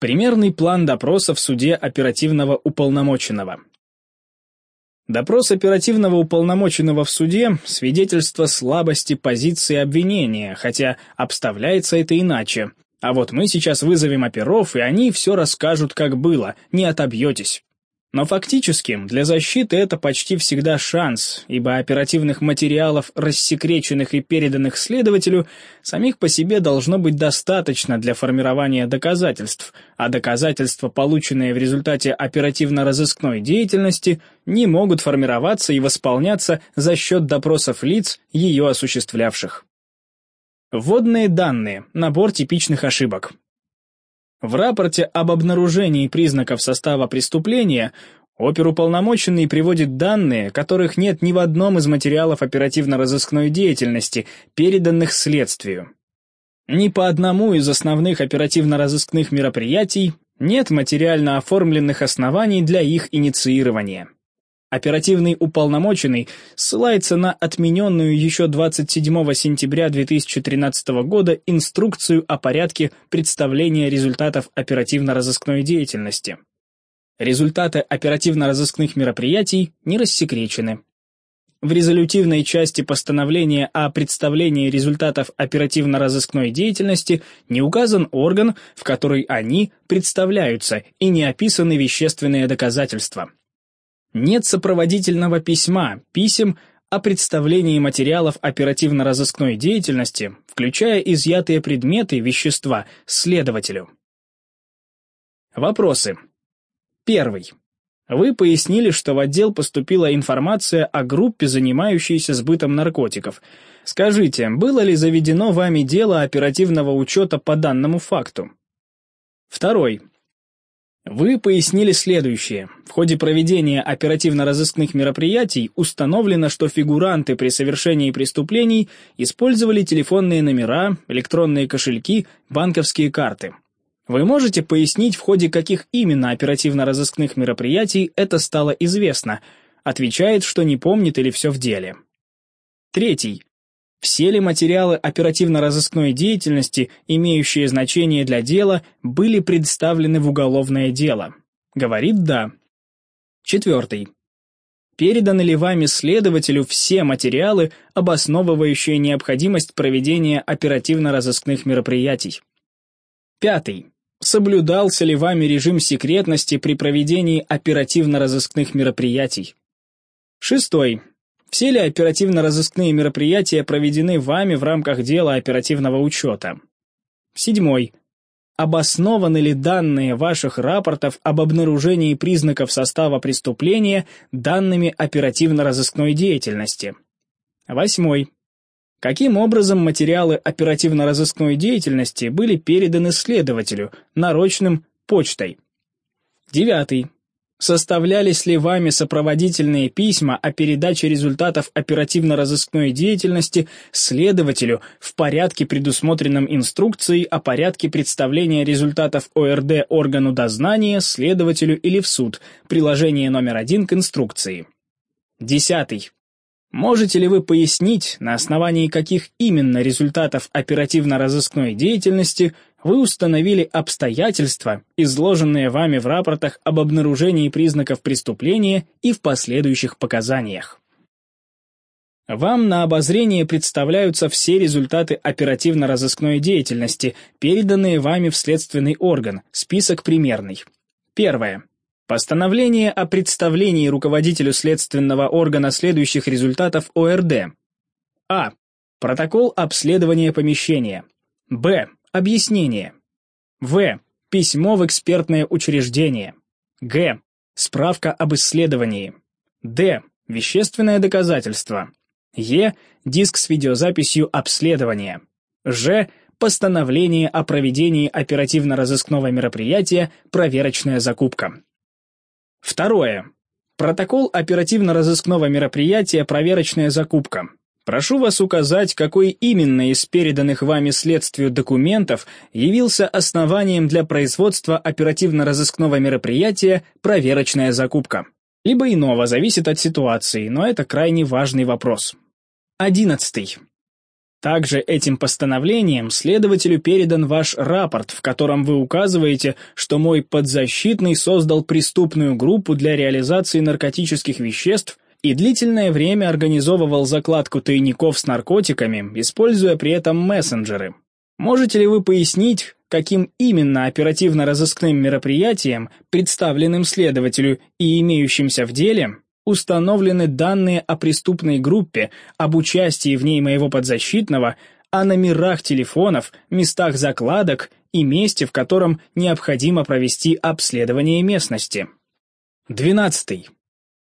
Примерный план допроса в суде оперативного уполномоченного. Допрос оперативного уполномоченного в суде – свидетельство слабости позиции обвинения, хотя обставляется это иначе. А вот мы сейчас вызовем оперов, и они все расскажут, как было, не отобьетесь. Но фактически для защиты это почти всегда шанс, ибо оперативных материалов, рассекреченных и переданных следователю, самих по себе должно быть достаточно для формирования доказательств, а доказательства, полученные в результате оперативно-розыскной деятельности, не могут формироваться и восполняться за счет допросов лиц, ее осуществлявших. Вводные данные, набор типичных ошибок. В рапорте об обнаружении признаков состава преступления оперуполномоченный приводит данные, которых нет ни в одном из материалов оперативно-розыскной деятельности, переданных следствию. Ни по одному из основных оперативно-розыскных мероприятий нет материально оформленных оснований для их инициирования. Оперативный уполномоченный ссылается на отмененную еще 27 сентября 2013 года инструкцию о порядке представления результатов оперативно-розыскной деятельности. Результаты оперативно-розыскных мероприятий не рассекречены. В резолютивной части постановления о представлении результатов оперативно-розыскной деятельности не указан орган, в который они представляются, и не описаны вещественные доказательства. Нет сопроводительного письма, писем о представлении материалов оперативно-розыскной деятельности, включая изъятые предметы, вещества, следователю. Вопросы. Первый. Вы пояснили, что в отдел поступила информация о группе, занимающейся сбытом наркотиков. Скажите, было ли заведено вами дело оперативного учета по данному факту? Второй. Вы пояснили следующее. В ходе проведения оперативно-розыскных мероприятий установлено, что фигуранты при совершении преступлений использовали телефонные номера, электронные кошельки, банковские карты. Вы можете пояснить, в ходе каких именно оперативно-розыскных мероприятий это стало известно? Отвечает, что не помнит или все в деле. Третий. Все ли материалы оперативно-розыскной деятельности, имеющие значение для дела, были представлены в уголовное дело? Говорит «да». Четвертый. Переданы ли вами следователю все материалы, обосновывающие необходимость проведения оперативно-розыскных мероприятий? Пятый. Соблюдался ли вами режим секретности при проведении оперативно-розыскных мероприятий? Шестой. Все ли оперативно-розыскные мероприятия проведены вами в рамках дела оперативного учета? Седьмой. Обоснованы ли данные ваших рапортов об обнаружении признаков состава преступления данными оперативно-розыскной деятельности? Восьмой. Каким образом материалы оперативно-розыскной деятельности были переданы следователю, нарочным почтой? Девятый. Составлялись ли вами сопроводительные письма о передаче результатов оперативно-розыскной деятельности следователю в порядке, предусмотренном инструкцией о порядке представления результатов ОРД органу дознания, следователю или в суд, приложение номер один к инструкции? Десятый. Можете ли вы пояснить, на основании каких именно результатов оперативно-розыскной деятельности вы установили обстоятельства, изложенные вами в рапортах об обнаружении признаков преступления и в последующих показаниях? Вам на обозрение представляются все результаты оперативно-розыскной деятельности, переданные вами в следственный орган, список примерный. Первое. Постановление о представлении руководителю следственного органа следующих результатов ОРД. А. Протокол обследования помещения. Б. Объяснение. В. Письмо в экспертное учреждение. Г. Справка об исследовании. Д. Вещественное доказательство. Е. Диск с видеозаписью обследования. Ж. Постановление о проведении оперативно-розыскного мероприятия «Проверочная закупка». Второе. Протокол оперативно-розыскного мероприятия «Проверочная закупка». Прошу вас указать, какой именно из переданных вами следствию документов явился основанием для производства оперативно-розыскного мероприятия «Проверочная закупка». Либо иного, зависит от ситуации, но это крайне важный вопрос. Одиннадцатый. Также этим постановлением следователю передан ваш рапорт, в котором вы указываете, что мой подзащитный создал преступную группу для реализации наркотических веществ и длительное время организовывал закладку тайников с наркотиками, используя при этом мессенджеры. Можете ли вы пояснить, каким именно оперативно-розыскным мероприятием, представленным следователю и имеющимся в деле, установлены данные о преступной группе, об участии в ней моего подзащитного, о номерах телефонов, местах закладок и месте, в котором необходимо провести обследование местности. 12.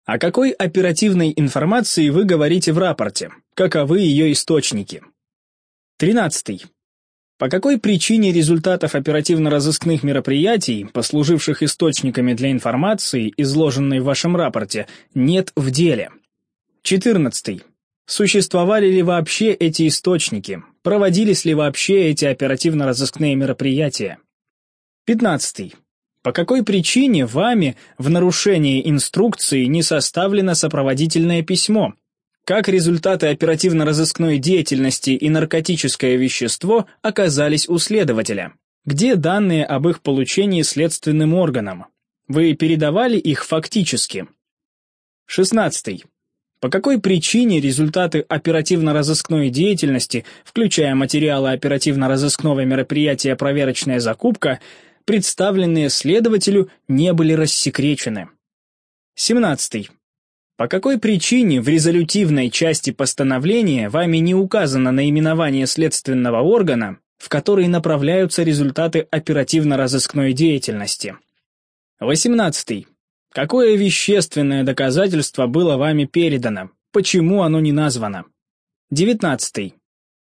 О какой оперативной информации вы говорите в рапорте? Каковы ее источники? 13. По какой причине результатов оперативно-розыскных мероприятий, послуживших источниками для информации, изложенной в вашем рапорте, нет в деле? 14. Существовали ли вообще эти источники? Проводились ли вообще эти оперативно-розыскные мероприятия? 15. По какой причине вами в нарушении инструкции не составлено сопроводительное письмо, как результаты оперативно-розыскной деятельности и наркотическое вещество оказались у следователя? Где данные об их получении следственным органам? Вы передавали их фактически? 16. По какой причине результаты оперативно-розыскной деятельности, включая материалы оперативно-розыскного мероприятия «Проверочная закупка», представленные следователю, не были рассекречены? 17. По какой причине в резолютивной части постановления вами не указано наименование следственного органа, в который направляются результаты оперативно-розыскной деятельности? 18. Какое вещественное доказательство было вами передано? Почему оно не названо? 19.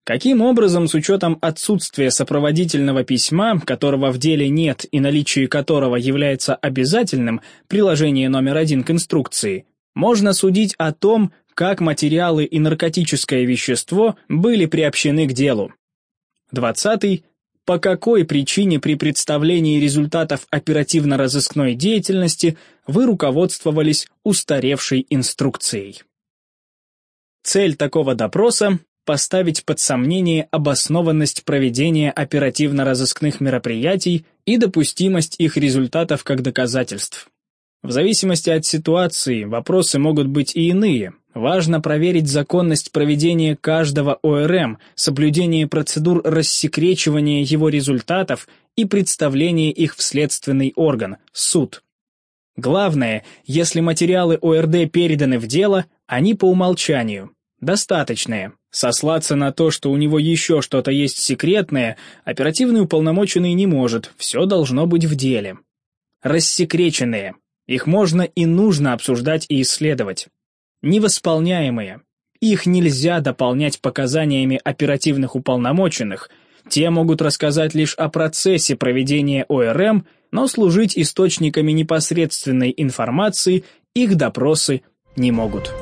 Каким образом, с учетом отсутствия сопроводительного письма, которого в деле нет и наличие которого является обязательным, приложение номер один к инструкции, можно судить о том, как материалы и наркотическое вещество были приобщены к делу. 20. По какой причине при представлении результатов оперативно-розыскной деятельности вы руководствовались устаревшей инструкцией? Цель такого допроса – поставить под сомнение обоснованность проведения оперативно-розыскных мероприятий и допустимость их результатов как доказательств. В зависимости от ситуации вопросы могут быть и иные. Важно проверить законность проведения каждого ОРМ, соблюдение процедур рассекречивания его результатов и представления их в следственный орган – суд. Главное, если материалы ОРД переданы в дело, они по умолчанию. Достаточные. Сослаться на то, что у него еще что-то есть секретное, оперативный уполномоченный не может, все должно быть в деле. Рассекреченные. Их можно и нужно обсуждать и исследовать. Невосполняемые. Их нельзя дополнять показаниями оперативных уполномоченных. Те могут рассказать лишь о процессе проведения ОРМ, но служить источниками непосредственной информации их допросы не могут.